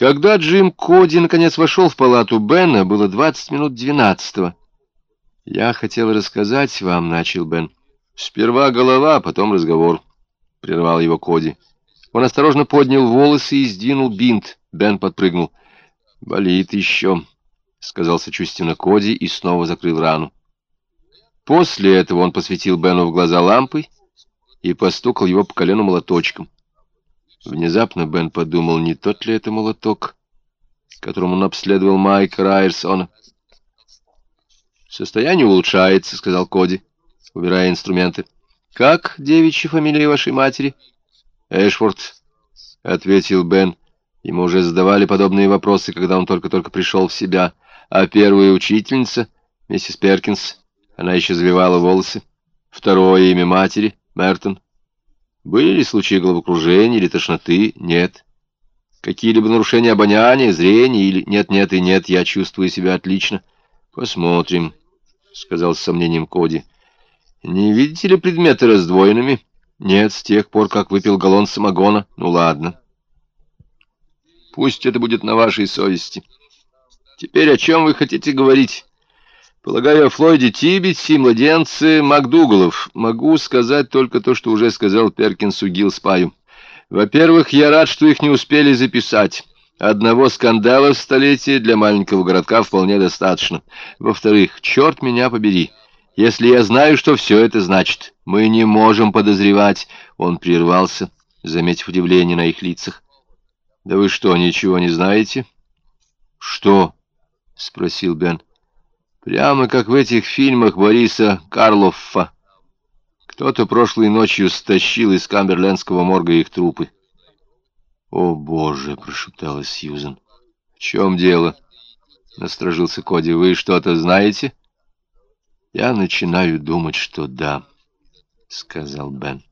Когда Джим Коди наконец вошел в палату Бена, было двадцать минут двенадцатого. «Я хотел рассказать вам», — начал Бен. «Сперва голова, потом разговор», — прервал его Коди. Он осторожно поднял волосы и сдвинул бинт. Бен подпрыгнул. «Болит еще», — сказал сочувственно Коди и снова закрыл рану. После этого он посветил Бену в глаза лампой и постукал его по колену молоточком. Внезапно Бен подумал, не тот ли это молоток, которым он обследовал Майка Райерсона. «Состояние улучшается», — сказал Коди, убирая инструменты. «Как девичья фамилия вашей матери?» «Эшфорд», — ответил Бен. Ему уже задавали подобные вопросы, когда он только-только пришел в себя. А первая учительница, миссис Перкинс, она еще завивала волосы. Второе имя матери, Мертон. Были ли случаи головокружения или тошноты? Нет. Какие-либо нарушения обоняния, зрения или нет-нет и нет, я чувствую себя отлично. Посмотрим, — сказал с сомнением Коди. Не видите ли предметы раздвоенными? Нет, с тех пор, как выпил галлон самогона. Ну ладно. Пусть это будет на вашей совести. Теперь о чем вы хотите говорить? Полагаю, о Флойде Тибетсе, младенце Макдугалов. Могу сказать только то, что уже сказал Перкинсу Гилспаю. Во-первых, я рад, что их не успели записать. Одного скандала в столетие для маленького городка вполне достаточно. Во-вторых, черт меня побери. Если я знаю, что все это значит, мы не можем подозревать. Он прервался, заметив удивление на их лицах. Да вы что, ничего не знаете? Что? Спросил Бен. Прямо как в этих фильмах Бориса Карлоффа. Кто-то прошлой ночью стащил из камберлендского морга их трупы. «О, Боже!» — прошептала Сьюзен. «В чем дело?» — насторожился Коди. «Вы что-то знаете?» «Я начинаю думать, что да», — сказал Бен.